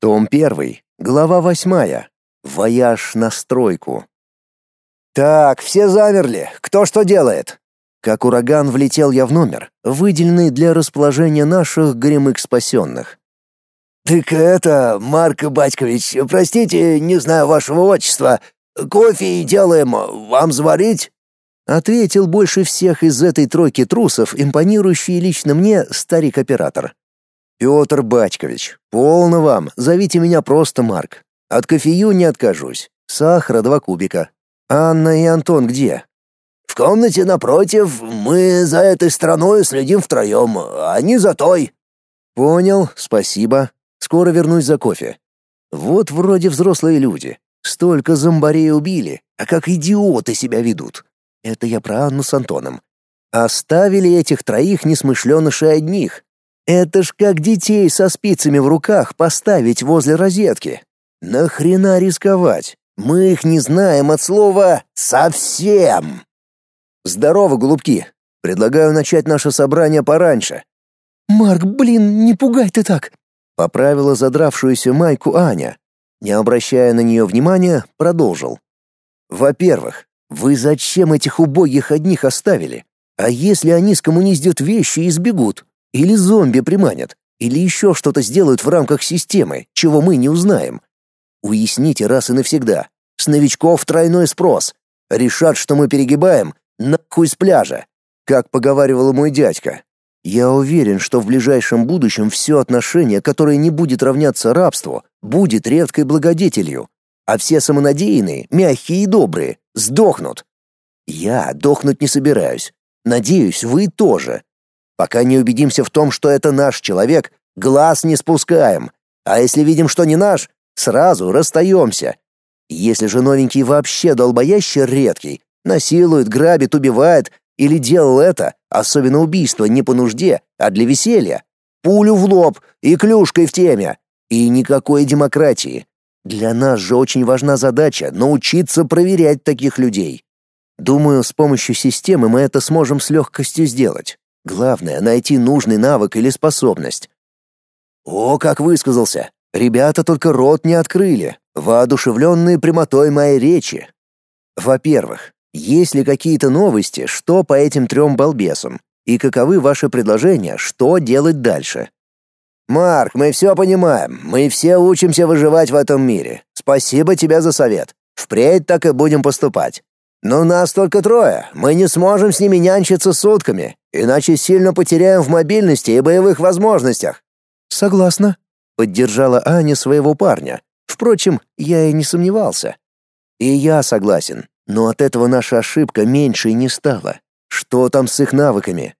Том 1, глава 8. Вояж на стройку. Так, все замерли. Кто что делает? Как ураган влетел я в номер, выделенный для расположения наших горемык спасенных. «Так это, Марк Батькович, простите, не знаю вашего отчества. Кофе делаем, вам заварить?» Ответил больше всех из этой тройки трусов, импонирующий лично мне старик-оператор. «Петр Батькович, полно вам, зовите меня просто Марк. От кофею не откажусь. Сахара два кубика. Анна и Антон где?» «В комнате напротив. Мы за этой страной следим втроем, они за той». «Понял, спасибо. Скоро вернусь за кофе». Вот вроде взрослые люди. Столько зомбарей убили, а как идиоты себя ведут. Это я про Анну с Антоном. Оставили этих троих несмышленышей одних. Это ж как детей со спицами в руках поставить возле розетки. Нахрена рисковать? Мы их не знаем от слова «совсем». Здорово, голубки. Предлагаю начать наше собрание пораньше. Марк, блин, не пугай ты так. Поправила задравшуюся майку Аня. Не обращая на нее внимания, продолжил. Во-первых, вы зачем этих убогих одних оставили? А если они скоммуниздят вещи и сбегут? Или зомби приманят? Или еще что-то сделают в рамках системы, чего мы не узнаем? Уясните раз и навсегда. С новичков тройной спрос. Решат, что мы перегибаем, нахуй с пляжа. Как поговаривал мой дядька. Я уверен, что в ближайшем будущем все отношение, которое не будет равняться рабству, будет редкой благодетелью а все самонадеянные, мягкие и добрые, сдохнут. Я дохнуть не собираюсь. Надеюсь, вы тоже. Пока не убедимся в том, что это наш человек, глаз не спускаем. А если видим, что не наш, сразу расстаемся. Если же новенький вообще долбоящий редкий, насилует, грабит, убивает или делал это, особенно убийство, не по нужде, а для веселья, пулю в лоб и клюшкой в теме. И никакой демократии. Для нас же очень важна задача научиться проверять таких людей. Думаю, с помощью системы мы это сможем с легкостью сделать. Главное — найти нужный навык или способность. О, как высказался! Ребята только рот не открыли, воодушевленные прямотой моей речи. Во-первых, есть ли какие-то новости, что по этим трем балбесам, и каковы ваши предложения, что делать дальше? Марк, мы все понимаем. Мы все учимся выживать в этом мире. Спасибо тебе за совет. Впредь так и будем поступать. Но нас только трое. Мы не сможем с ними нянчиться сутками, иначе сильно потеряем в мобильности и боевых возможностях. Согласна, поддержала Аня своего парня. Впрочем, я и не сомневался. И я согласен, но от этого наша ошибка меньше и не стала. Что там с их навыками?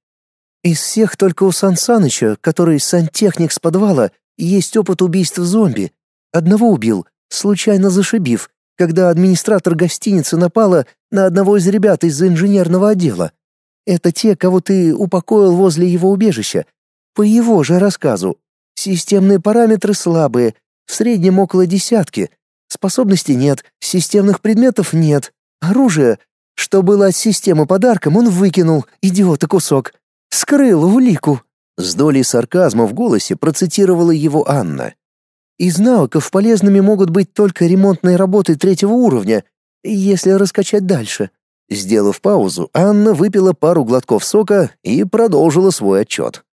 Из всех только у Сансаныча, который сантехник с подвала, есть опыт убийства зомби. Одного убил, случайно зашибив, когда администратор гостиницы напала на одного из ребят из инженерного отдела. Это те, кого ты упокоил возле его убежища. По его же рассказу. Системные параметры слабые, в среднем около десятки. Способностей нет, системных предметов нет. Оружие, что было от системы подарком, он выкинул, идиота кусок. Скрыл улику!» С долей сарказма в голосе процитировала его Анна. «Из навыков полезными могут быть только ремонтные работы третьего уровня, если раскачать дальше». Сделав паузу, Анна выпила пару глотков сока и продолжила свой отчет.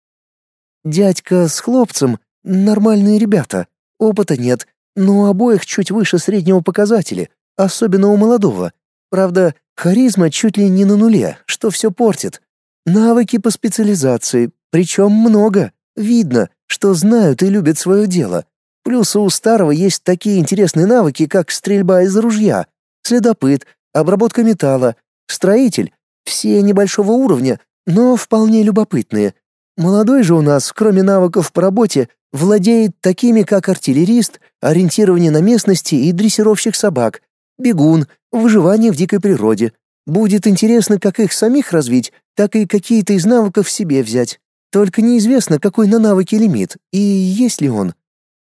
«Дядька с хлопцем — нормальные ребята. Опыта нет, но у обоих чуть выше среднего показателя, особенно у молодого. Правда, харизма чуть ли не на нуле, что все портит. Навыки по специализации, причем много. Видно, что знают и любят свое дело. Плюс у старого есть такие интересные навыки, как стрельба из ружья, следопыт, обработка металла, строитель. Все небольшого уровня, но вполне любопытные. Молодой же у нас, кроме навыков по работе, владеет такими, как артиллерист, ориентирование на местности и дрессировщик собак, бегун, выживание в дикой природе. Будет интересно как их самих развить, так и какие-то из навыков себе взять. Только неизвестно, какой на навыки лимит и есть ли он.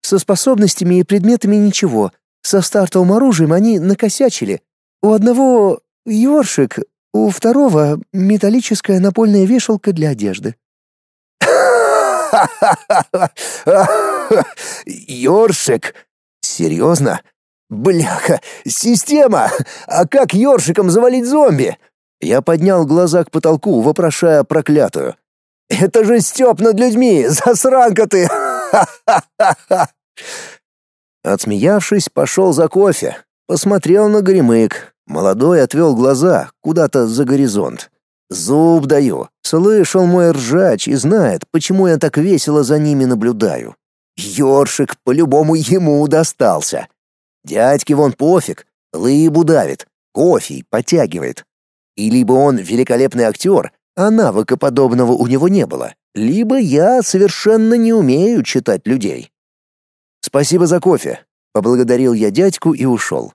Со способностями и предметами ничего. Со стартовым оружием они накосячили. У одного ёршик, у второго металлическая напольная вешалка для одежды. Ёршик? Серьезно? Бляха, система! А как ёршиком завалить зомби? Я поднял глаза к потолку, вопрошая проклятую. Это же стёб над людьми, засранка ты! Отсмеявшись, пошел за кофе, посмотрел на Горемык. Молодой отвел глаза куда-то за горизонт. Зуб даю. Слышал мой ржач и знает, почему я так весело за ними наблюдаю. Ёршик по-любому ему достался. Дядьке вон пофиг, лыбу давит, кофе потягивает. И либо он великолепный актер, а навыка подобного у него не было, либо я совершенно не умею читать людей. «Спасибо за кофе», — поблагодарил я дядьку и ушел.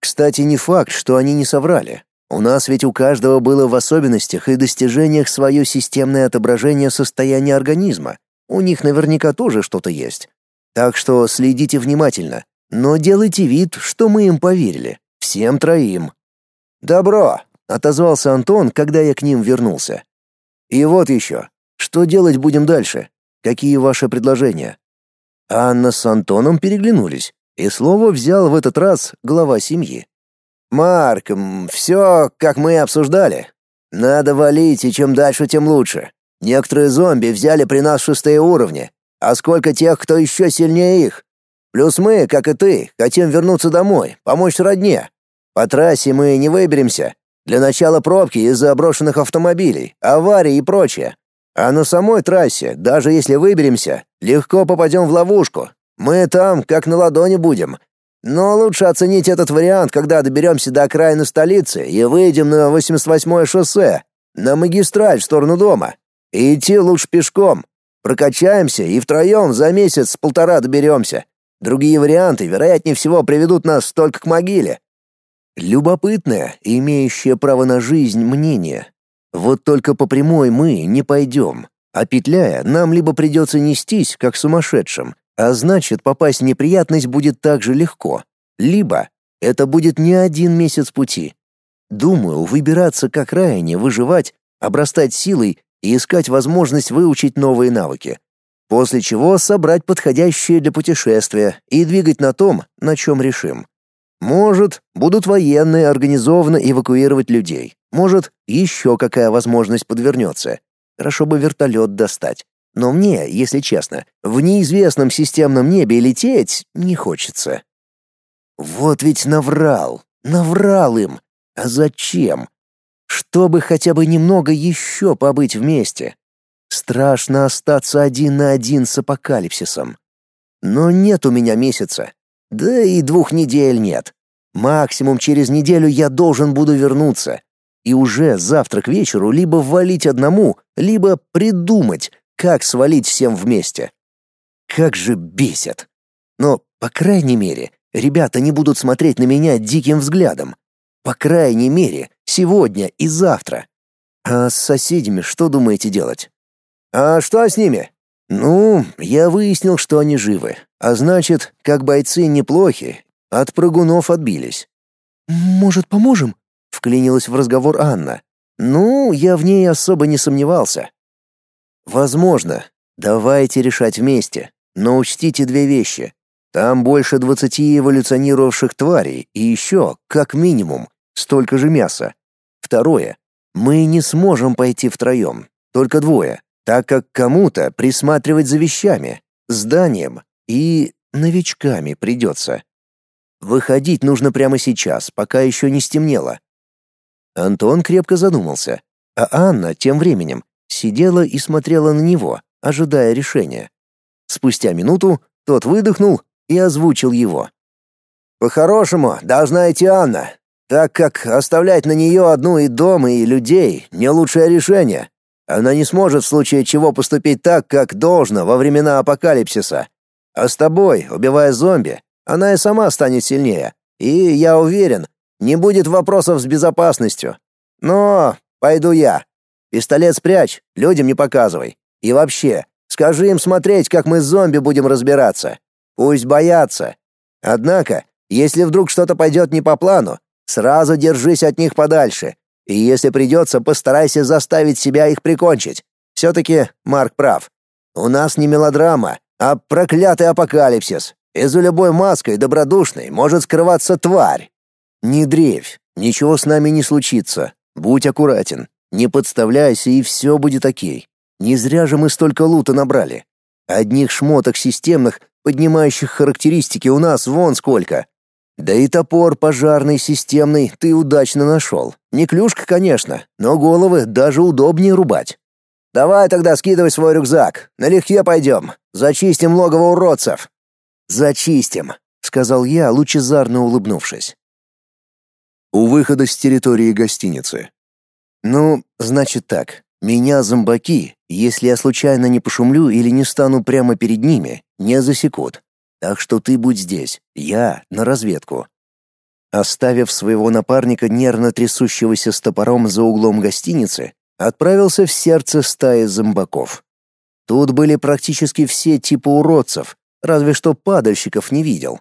Кстати, не факт, что они не соврали. У нас ведь у каждого было в особенностях и достижениях свое системное отображение состояния организма. У них наверняка тоже что-то есть. Так что следите внимательно, но делайте вид, что мы им поверили. Всем троим. «Добро», — отозвался Антон, когда я к ним вернулся. «И вот еще. Что делать будем дальше? Какие ваши предложения?» Анна с Антоном переглянулись, и слово взял в этот раз глава семьи. «Марк, все, как мы и обсуждали. Надо валить, и чем дальше, тем лучше. Некоторые зомби взяли при нас шестые уровни, а сколько тех, кто еще сильнее их? Плюс мы, как и ты, хотим вернуться домой, помочь родне. По трассе мы не выберемся. Для начала пробки из-за брошенных автомобилей, аварий и прочее. А на самой трассе, даже если выберемся, легко попадем в ловушку. Мы там, как на ладони будем. Но лучше оценить этот вариант, когда доберемся до окраины столицы и выйдем на 88-е шоссе, на магистраль в сторону дома. И идти лучше пешком. Прокачаемся и втроем за месяц-полтора доберемся. Другие варианты, вероятнее всего, приведут нас только к могиле. Любопытное, имеющее право на жизнь мнение. Вот только по прямой мы не пойдем, а петляя, нам либо придется нестись, как сумасшедшим, а значит, попасть в неприятность будет так же легко, либо это будет не один месяц пути. Думаю, выбираться как ранее, выживать, обрастать силой и искать возможность выучить новые навыки. После чего собрать подходящие для путешествия и двигать на том, на чем решим. Может, будут военные организованно эвакуировать людей. Может, еще какая возможность подвернется. Хорошо бы вертолет достать. Но мне, если честно, в неизвестном системном небе лететь не хочется. Вот ведь наврал, наврал им. А зачем? Чтобы хотя бы немного еще побыть вместе. Страшно остаться один на один с апокалипсисом. Но нет у меня месяца. Да и двух недель нет. Максимум через неделю я должен буду вернуться. И уже завтра к вечеру либо валить одному, либо придумать, как свалить всем вместе. Как же бесит. Но, по крайней мере, ребята не будут смотреть на меня диким взглядом. По крайней мере, сегодня и завтра. А с соседями что думаете делать? А что с ними? Ну, я выяснил, что они живы. А значит, как бойцы неплохи, от прыгунов отбились. Может, поможем? вклинилась в разговор Анна. Ну, я в ней особо не сомневался. Возможно. Давайте решать вместе. Но учтите две вещи. Там больше двадцати эволюционировавших тварей и еще, как минимум, столько же мяса. Второе. Мы не сможем пойти втроем, только двое так как кому-то присматривать за вещами, зданием и новичками придется. Выходить нужно прямо сейчас, пока еще не стемнело. Антон крепко задумался, а Анна тем временем сидела и смотрела на него, ожидая решения. Спустя минуту тот выдохнул и озвучил его. «По-хорошему, должна идти Анна, так как оставлять на нее одну и дом, и людей — не лучшее решение. Она не сможет в случае чего поступить так, как должно во времена апокалипсиса. А с тобой, убивая зомби, она и сама станет сильнее. И, я уверен, не будет вопросов с безопасностью. Но пойду я. Пистолет спрячь, людям не показывай. И вообще, скажи им смотреть, как мы с зомби будем разбираться. Пусть боятся. Однако, если вдруг что-то пойдет не по плану, сразу держись от них подальше и если придется, постарайся заставить себя их прикончить. Все-таки Марк прав. У нас не мелодрама, а проклятый апокалипсис. И за любой маской добродушной может скрываться тварь. Не дрейфь, ничего с нами не случится. Будь аккуратен, не подставляйся, и все будет окей. Не зря же мы столько лута набрали. Одних шмоток системных, поднимающих характеристики у нас вон сколько. Да и топор пожарный системный ты удачно нашел. Не клюшка, конечно, но головы даже удобнее рубать. Давай тогда скидывай свой рюкзак. Налегке пойдем. Зачистим логово уродцев. Зачистим, сказал я, лучезарно улыбнувшись. У выхода с территории гостиницы. Ну, значит так. Меня зомбаки, если я случайно не пошумлю или не стану прямо перед ними, не засекут. Так что ты будь здесь, я на разведку. Оставив своего напарника, нервно трясущегося с топором за углом гостиницы, отправился в сердце стаи зомбаков. Тут были практически все типы уродцев, разве что падальщиков не видел.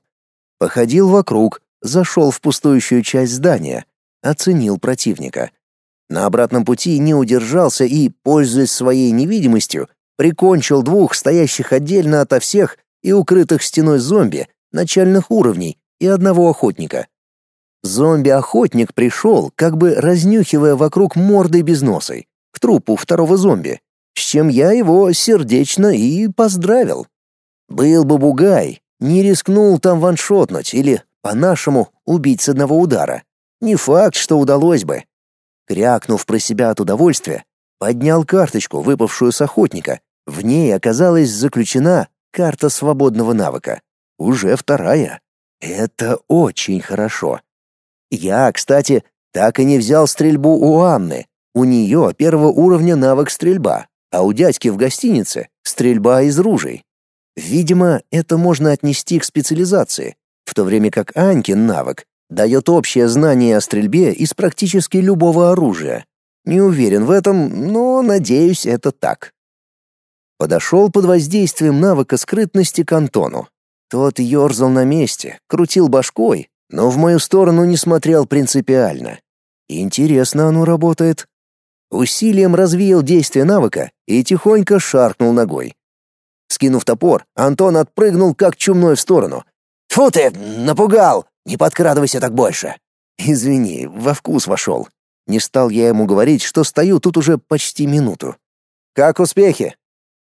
Походил вокруг, зашел в пустующую часть здания, оценил противника. На обратном пути не удержался и, пользуясь своей невидимостью, прикончил двух стоящих отдельно ото всех и укрытых стеной зомби начальных уровней и одного охотника. Зомби-охотник пришел, как бы разнюхивая вокруг мордой без носой, к трупу второго зомби, с чем я его сердечно и поздравил. Был бы бугай, не рискнул там ваншотнуть или, по-нашему, убить с одного удара. Не факт, что удалось бы. Крякнув про себя от удовольствия, поднял карточку, выпавшую с охотника. В ней оказалась заключена карта свободного навыка. Уже вторая. Это очень хорошо. Я, кстати, так и не взял стрельбу у Анны. У нее первого уровня навык стрельба, а у дядьки в гостинице стрельба из ружей. Видимо, это можно отнести к специализации, в то время как Анькин навык дает общее знание о стрельбе из практически любого оружия. Не уверен в этом, но надеюсь, это так. Подошел под воздействием навыка скрытности к Антону. Тот ерзал на месте, крутил башкой, но в мою сторону не смотрел принципиально. Интересно оно работает. Усилием развеял действие навыка и тихонько шаркнул ногой. Скинув топор, Антон отпрыгнул как чумной в сторону. «Фу ты, напугал! Не подкрадывайся так больше!» «Извини, во вкус вошел». Не стал я ему говорить, что стою тут уже почти минуту. «Как успехи?»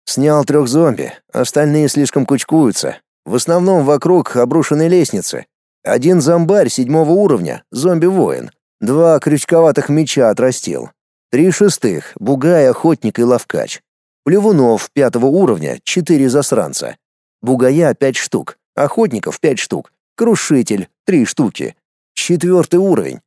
«Снял трех зомби, остальные слишком кучкуются. В основном вокруг обрушенной лестницы. Один зомбарь седьмого уровня, зомби-воин. Два крючковатых меча отрастил. Три шестых, бугай, охотник и ловкач. Плевунов пятого уровня, четыре засранца. Бугая пять штук, охотников пять штук, крушитель три штуки. Четвертый уровень.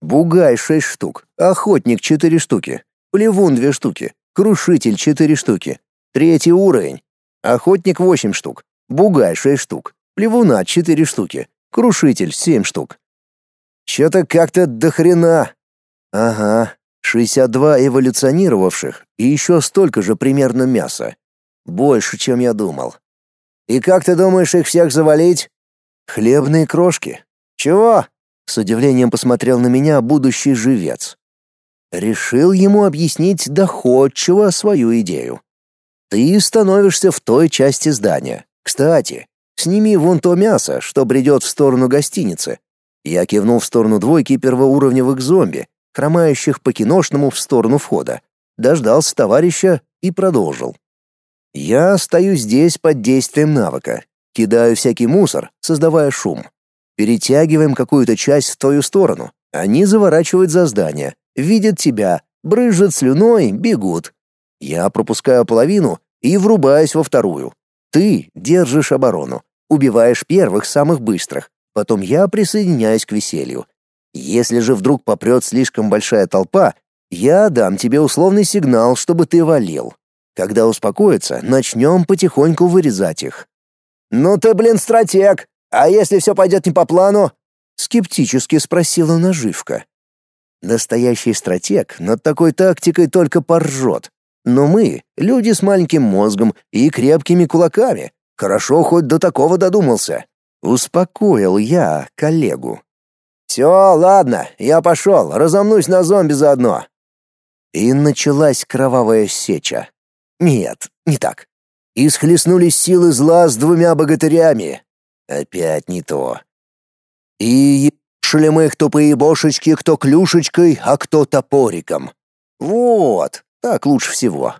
Бугай шесть штук, охотник четыре штуки, плевун две штуки, крушитель четыре штуки. Третий уровень. Охотник восемь штук, бугай шесть штук, плевуна четыре штуки, Крушитель — семь штук. Чё-то как-то до хрена. Ага, 62 эволюционировавших и еще столько же примерно мяса. Больше, чем я думал. И как ты думаешь их всех завалить? Хлебные крошки. Чего? С удивлением посмотрел на меня будущий живец. Решил ему объяснить доходчиво свою идею. Ты становишься в той части здания. Кстати, Сними вон то мясо, что бредет в сторону гостиницы. Я кивнул в сторону двойки первоуровневых зомби, хромающих по киношному в сторону входа. Дождался товарища и продолжил. Я стою здесь под действием навыка. Кидаю всякий мусор, создавая шум. Перетягиваем какую-то часть в твою сторону. Они заворачивают за здание, видят тебя, брызжут слюной, бегут. Я пропускаю половину и врубаюсь во вторую. Ты держишь оборону. Убиваешь первых самых быстрых, потом я присоединяюсь к веселью. Если же вдруг попрет слишком большая толпа, я дам тебе условный сигнал, чтобы ты валил. Когда успокоится, начнем потихоньку вырезать их. «Ну ты, блин, стратег! А если все пойдет не по плану?» Скептически спросила наживка. Настоящий стратег над такой тактикой только поржет. Но мы — люди с маленьким мозгом и крепкими кулаками, Хорошо, хоть до такого додумался. Успокоил я коллегу. «Все, ладно, я пошел, разомнусь на зомби заодно». И началась кровавая сеча. Нет, не так. И схлестнулись силы зла с двумя богатырями. Опять не то. И мы их тупые бошечки, кто клюшечкой, а кто топориком. Вот, так лучше всего.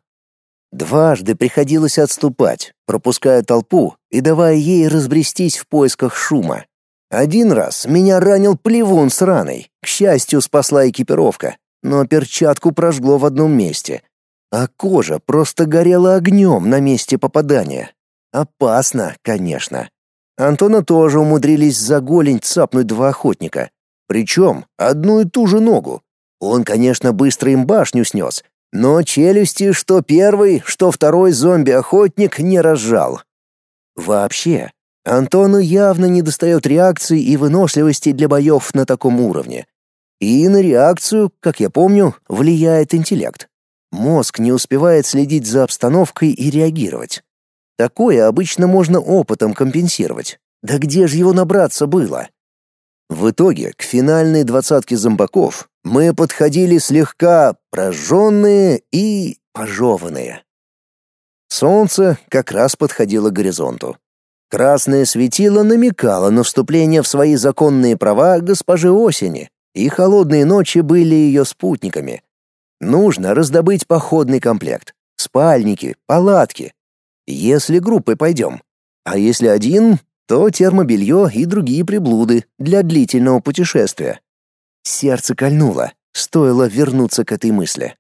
Дважды приходилось отступать, пропуская толпу и давая ей разбрестись в поисках шума. Один раз меня ранил плевун с раной. К счастью, спасла экипировка, но перчатку прожгло в одном месте, а кожа просто горела огнем на месте попадания. Опасно, конечно. Антона тоже умудрились за голень цапнуть два охотника. Причем одну и ту же ногу. Он, конечно, быстро им башню снес, но челюсти что первый, что второй зомби-охотник не разжал. Вообще, Антону явно недостает реакции и выносливости для боев на таком уровне. И на реакцию, как я помню, влияет интеллект. Мозг не успевает следить за обстановкой и реагировать. Такое обычно можно опытом компенсировать. Да где же его набраться было? В итоге к финальной двадцатке зомбаков мы подходили слегка прожженные и пожеванные. Солнце как раз подходило к горизонту. Красное светило намекало на вступление в свои законные права госпожи Осени, и холодные ночи были ее спутниками. Нужно раздобыть походный комплект, спальники, палатки. Если группой пойдем. А если один, то термобелье и другие приблуды для длительного путешествия. Сердце кольнуло, стоило вернуться к этой мысли.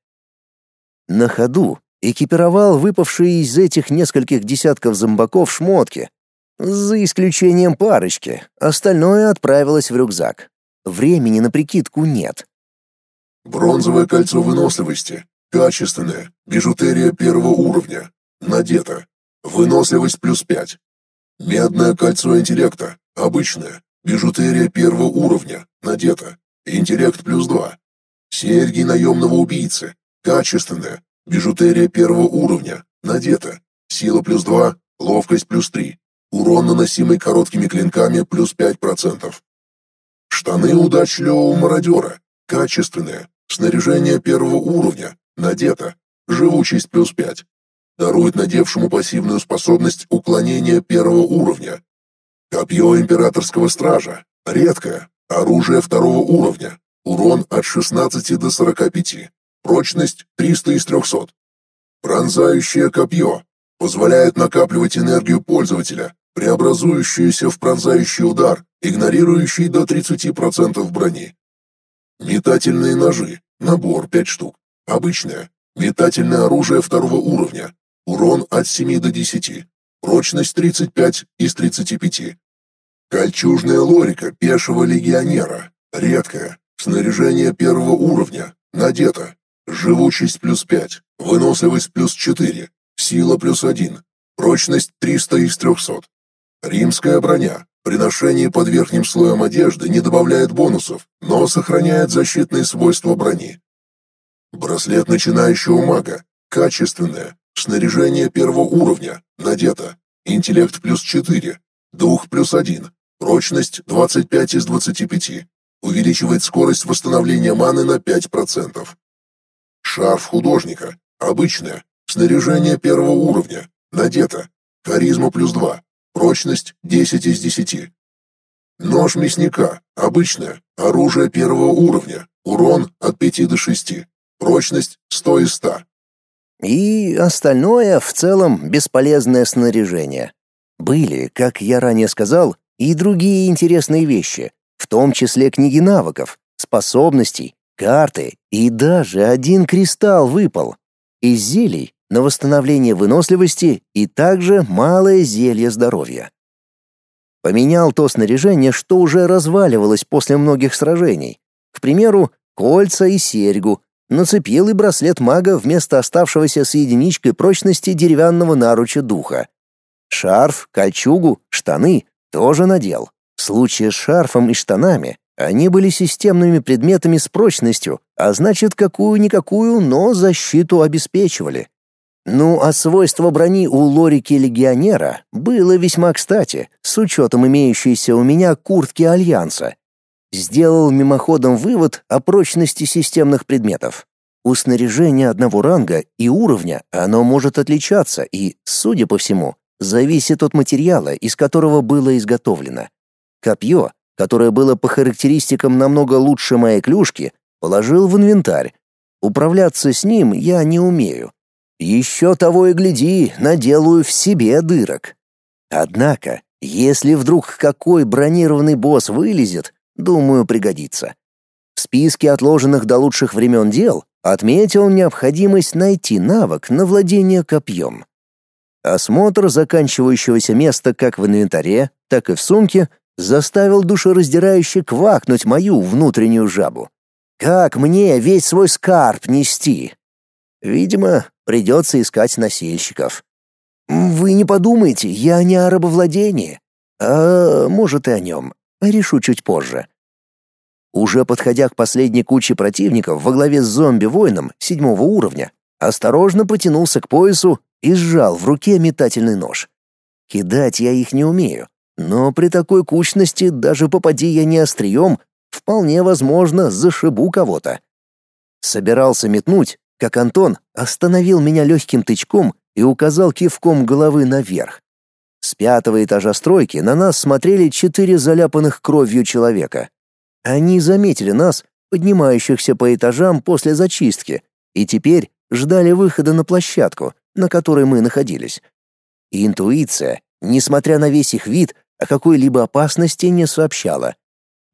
На ходу экипировал выпавшие из этих нескольких десятков зомбаков шмотки, за исключением парочки, остальное отправилось в рюкзак. Времени на прикидку нет. Бронзовое кольцо выносливости. Качественное. Бижутерия первого уровня. Надето. Выносливость плюс пять. Медное кольцо интеллекта. Обычное. Бижутерия первого уровня. Надето. Интеллект плюс два. Серьги наемного убийцы. Качественное. Бижутерия первого уровня. Надето. Сила плюс два. Ловкость плюс три. Урон, наносимый короткими клинками, плюс пять процентов. Штаны удачливого мародера. Качественные. Снаряжение первого уровня. Надето. Живучесть плюс пять дарует надевшему пассивную способность уклонения первого уровня. Копье императорского стража. Редкое. Оружие второго уровня. Урон от 16 до 45. Прочность 300 из 300. Пронзающее копье. Позволяет накапливать энергию пользователя, преобразующуюся в пронзающий удар, игнорирующий до 30% брони. Метательные ножи. Набор 5 штук. Обычное. Метательное оружие второго уровня. Урон от 7 до 10. Прочность 35 из 35. Кольчужная лорика пешего легионера. Редкая. Снаряжение первого уровня. Надето. Живучесть плюс 5. Выносливость плюс 4. Сила плюс 1. Прочность 300 из 300. Римская броня. При ношении под верхним слоем одежды не добавляет бонусов, но сохраняет защитные свойства брони. Браслет начинающего мага. Качественное. Снаряжение первого уровня. Надето. Интеллект плюс 4. Дух плюс 1. Прочность 25 из 25. Увеличивает скорость восстановления маны на 5%. Шарф художника. Обычное. Снаряжение первого уровня. Надето. Харизма плюс 2. Прочность 10 из 10. Нож мясника. Обычное. Оружие первого уровня. Урон от 5 до 6. Прочность 100 из 100. И остальное в целом бесполезное снаряжение. Были, как я ранее сказал, и другие интересные вещи, в том числе книги навыков, способностей, карты и даже один кристалл выпал. Из зелий на восстановление выносливости и также малое зелье здоровья. Поменял то снаряжение, что уже разваливалось после многих сражений. К примеру, кольца и серьгу, нацепил и браслет мага вместо оставшегося с единичкой прочности деревянного наруча духа. Шарф, кольчугу, штаны тоже надел. В случае с шарфом и штанами они были системными предметами с прочностью, а значит, какую-никакую, но защиту обеспечивали. Ну, а свойство брони у лорики легионера было весьма кстати, с учетом имеющейся у меня куртки Альянса, Сделал мимоходом вывод о прочности системных предметов. У снаряжения одного ранга и уровня оно может отличаться и, судя по всему, зависит от материала, из которого было изготовлено. Копье, которое было по характеристикам намного лучше моей клюшки, положил в инвентарь. Управляться с ним я не умею. Еще того и гляди, наделаю в себе дырок. Однако, если вдруг какой бронированный босс вылезет, думаю, пригодится. В списке отложенных до лучших времен дел отметил необходимость найти навык на владение копьем. Осмотр заканчивающегося места как в инвентаре, так и в сумке заставил душераздирающе квакнуть мою внутреннюю жабу. Как мне весь свой скарб нести? Видимо, придется искать носильщиков. Вы не подумайте, я не о рабовладении. А может и о нем. Решу чуть позже. Уже подходя к последней куче противников во главе с зомби-воином седьмого уровня, осторожно потянулся к поясу и сжал в руке метательный нож. Кидать я их не умею, но при такой кучности, даже попади я не острием, вполне возможно, зашибу кого-то. Собирался метнуть, как Антон остановил меня легким тычком и указал кивком головы наверх. С пятого этажа стройки на нас смотрели четыре заляпанных кровью человека. Они заметили нас, поднимающихся по этажам после зачистки, и теперь ждали выхода на площадку, на которой мы находились. И интуиция, несмотря на весь их вид, о какой-либо опасности не сообщала.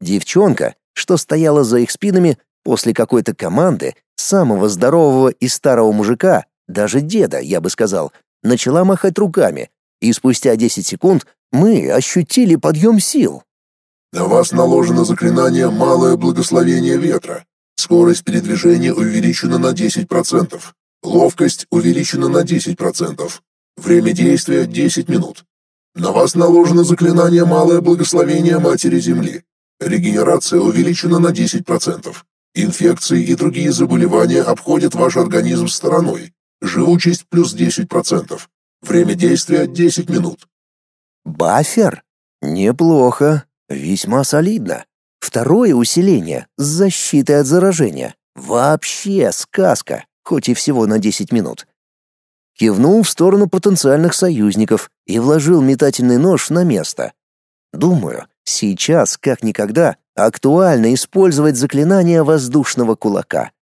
Девчонка, что стояла за их спинами, после какой-то команды самого здорового и старого мужика, даже деда, я бы сказал, начала махать руками, и спустя 10 секунд мы ощутили подъем сил. На вас наложено заклинание «Малое благословение ветра». Скорость передвижения увеличена на 10%. Ловкость увеличена на 10%. Время действия 10 минут. На вас наложено заклинание «Малое благословение Матери Земли». Регенерация увеличена на 10%. Инфекции и другие заболевания обходят ваш организм стороной. Живучесть плюс 10%. Время действия 10 минут. Бафер? Неплохо. Весьма солидно. Второе усиление с защитой от заражения. Вообще сказка, хоть и всего на 10 минут. Кивнул в сторону потенциальных союзников и вложил метательный нож на место. Думаю, сейчас, как никогда, актуально использовать заклинание воздушного кулака.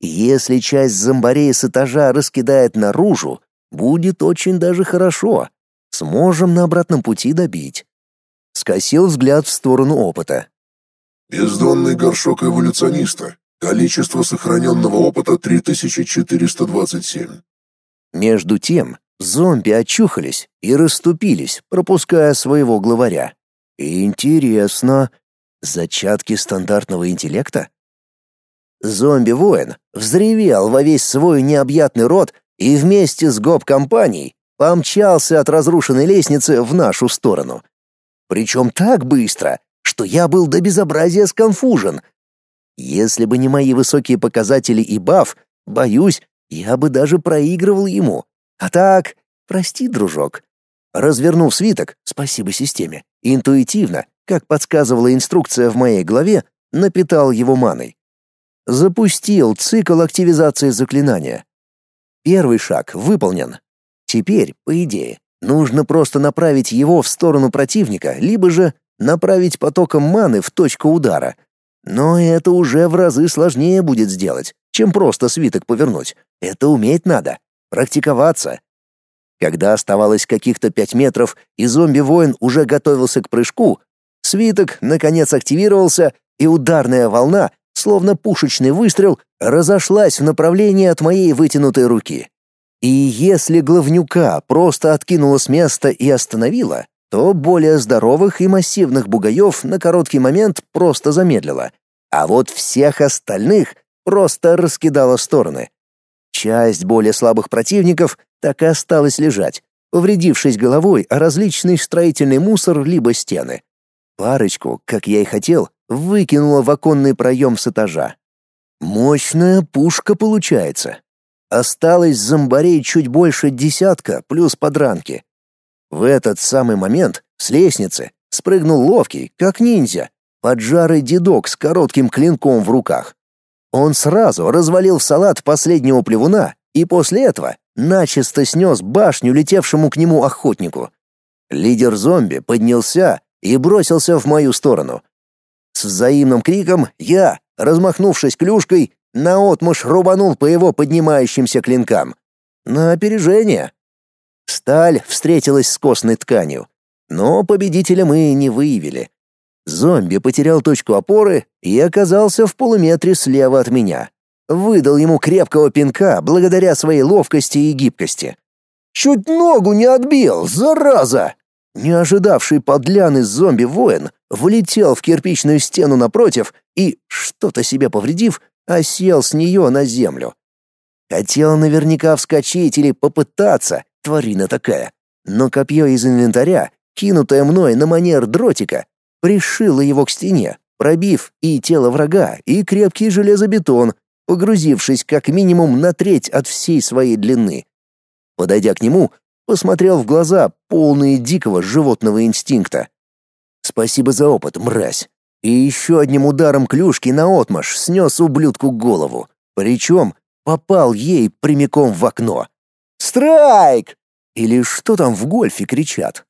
Если часть зомбарей с этажа раскидает наружу, будет очень даже хорошо. Сможем на обратном пути добить. Скосил взгляд в сторону опыта. Бездонный горшок эволюциониста. Количество сохраненного опыта 3427. Между тем, зомби очухались и расступились, пропуская своего главаря. Интересно, зачатки стандартного интеллекта? Зомби-воин взревел во весь свой необъятный рот и вместе с гоп-компанией помчался от разрушенной лестницы в нашу сторону. Причем так быстро, что я был до безобразия сконфужен. Если бы не мои высокие показатели и баф, боюсь, я бы даже проигрывал ему. А так, прости, дружок. Развернув свиток, спасибо системе, интуитивно, как подсказывала инструкция в моей голове, напитал его маной. Запустил цикл активизации заклинания. Первый шаг выполнен. Теперь, по идее, нужно просто направить его в сторону противника, либо же направить потоком маны в точку удара. Но это уже в разы сложнее будет сделать, чем просто свиток повернуть. Это уметь надо, практиковаться. Когда оставалось каких-то пять метров, и зомби-воин уже готовился к прыжку, свиток, наконец, активировался, и ударная волна, словно пушечный выстрел, разошлась в направлении от моей вытянутой руки. И если главнюка просто откинула с места и остановила, то более здоровых и массивных бугаев на короткий момент просто замедлила, а вот всех остальных просто раскидала стороны. Часть более слабых противников так и осталась лежать, повредившись головой о различный строительный мусор либо стены. Парочку, как я и хотел, выкинула в оконный проем с этажа. Мощная пушка получается. Осталось зомбарей чуть больше десятка, плюс подранки. В этот самый момент с лестницы спрыгнул ловкий, как ниндзя, поджарый дедок с коротким клинком в руках. Он сразу развалил в салат последнего плевуна и после этого начисто снес башню летевшему к нему охотнику. Лидер зомби поднялся и бросился в мою сторону. С взаимным криком я, размахнувшись клюшкой, наотмашь рубанул по его поднимающимся клинкам. На опережение. Сталь встретилась с костной тканью, но победителя мы не выявили. Зомби потерял точку опоры и оказался в полуметре слева от меня. Выдал ему крепкого пинка благодаря своей ловкости и гибкости. Чуть ногу не отбил, зараза! Не ожидавший подляны зомби-воин влетел в кирпичную стену напротив и, что-то себе повредив, осел с нее на землю. Хотел наверняка вскочить или попытаться, тварина такая. Но копье из инвентаря, кинутое мной на манер дротика, пришило его к стене, пробив и тело врага, и крепкий железобетон, погрузившись как минимум на треть от всей своей длины. Подойдя к нему, посмотрел в глаза, полные дикого животного инстинкта. Спасибо за опыт, мразь. И еще одним ударом клюшки наотмашь снес ублюдку голову. Причем попал ей прямиком в окно. «Страйк!» Или что там в гольфе кричат?